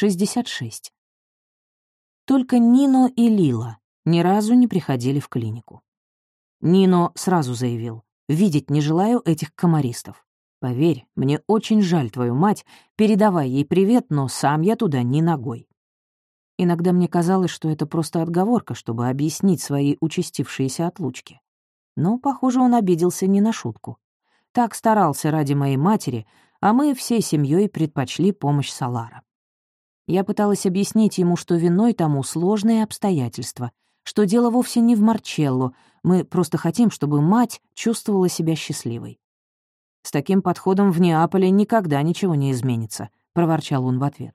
66. Только Нино и Лила ни разу не приходили в клинику. Нино сразу заявил, «Видеть не желаю этих комаристов. Поверь, мне очень жаль твою мать, передавай ей привет, но сам я туда ни ногой». Иногда мне казалось, что это просто отговорка, чтобы объяснить свои участившиеся отлучки. Но, похоже, он обиделся не на шутку. Так старался ради моей матери, а мы всей семьей предпочли помощь Салара. Я пыталась объяснить ему, что виной тому сложные обстоятельства, что дело вовсе не в Марчелло, мы просто хотим, чтобы мать чувствовала себя счастливой. «С таким подходом в Неаполе никогда ничего не изменится», — проворчал он в ответ.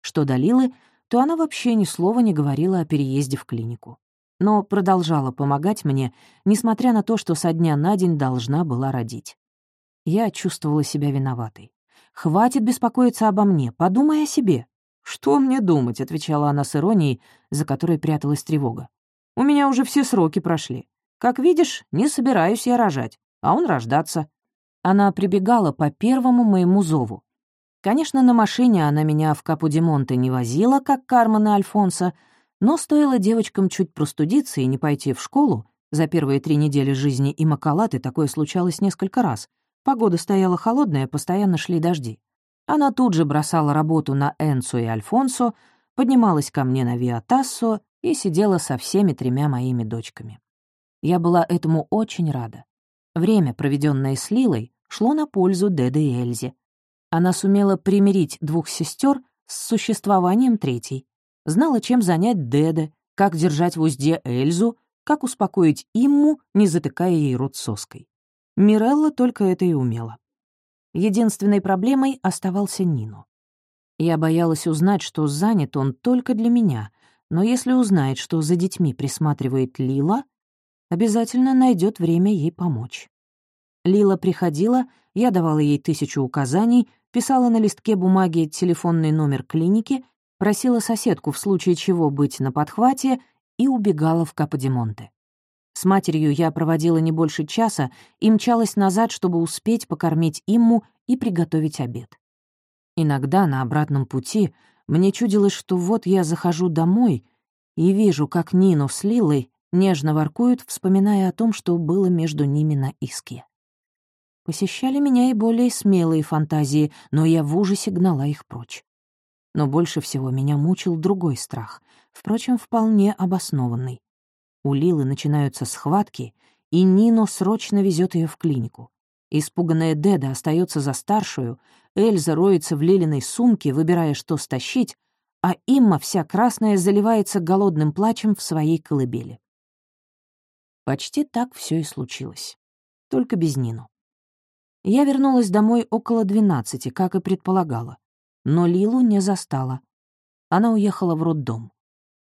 Что до Лилы, то она вообще ни слова не говорила о переезде в клинику. Но продолжала помогать мне, несмотря на то, что со дня на день должна была родить. Я чувствовала себя виноватой. «Хватит беспокоиться обо мне, подумай о себе». «Что мне думать?» — отвечала она с иронией, за которой пряталась тревога. «У меня уже все сроки прошли. Как видишь, не собираюсь я рожать, а он рождаться». Она прибегала по первому моему зову. Конечно, на машине она меня в Капу-Димонте не возила, как Кармен и Альфонсо, но стоило девочкам чуть простудиться и не пойти в школу, за первые три недели жизни и Макалаты такое случалось несколько раз. Погода стояла холодная, постоянно шли дожди. Она тут же бросала работу на Энцо и Альфонсо, поднималась ко мне на Виатассо и сидела со всеми тремя моими дочками. Я была этому очень рада. Время, проведенное с Лилой, шло на пользу Деде и Эльзе. Она сумела примирить двух сестер с существованием третьей. Знала, чем занять Деде, как держать в узде Эльзу, как успокоить Имму, не затыкая ей рот соской. Мирелла только это и умела. Единственной проблемой оставался Нино. Я боялась узнать, что занят он только для меня, но если узнает, что за детьми присматривает Лила, обязательно найдет время ей помочь. Лила приходила, я давала ей тысячу указаний, писала на листке бумаги телефонный номер клиники, просила соседку в случае чего быть на подхвате и убегала в Каподимонте. С матерью я проводила не больше часа и мчалась назад, чтобы успеть покормить Имму и приготовить обед. Иногда на обратном пути мне чудилось, что вот я захожу домой и вижу, как Нину с Лилой нежно воркуют, вспоминая о том, что было между ними на иске. Посещали меня и более смелые фантазии, но я в ужасе гнала их прочь. Но больше всего меня мучил другой страх, впрочем, вполне обоснованный. У Лилы начинаются схватки, и Нино срочно везет ее в клинику. Испуганная Деда остается за старшую, Эльза роется в Лилиной сумке, выбирая, что стащить, а Имма вся красная заливается голодным плачем в своей колыбели. Почти так все и случилось. Только без Нину. Я вернулась домой около двенадцати, как и предполагала. Но Лилу не застала. Она уехала в роддом.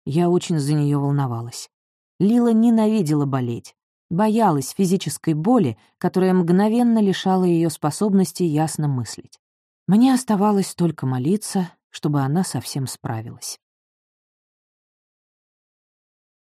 Я очень за нее волновалась. Лила ненавидела болеть, боялась физической боли, которая мгновенно лишала ее способности ясно мыслить. Мне оставалось только молиться, чтобы она совсем справилась.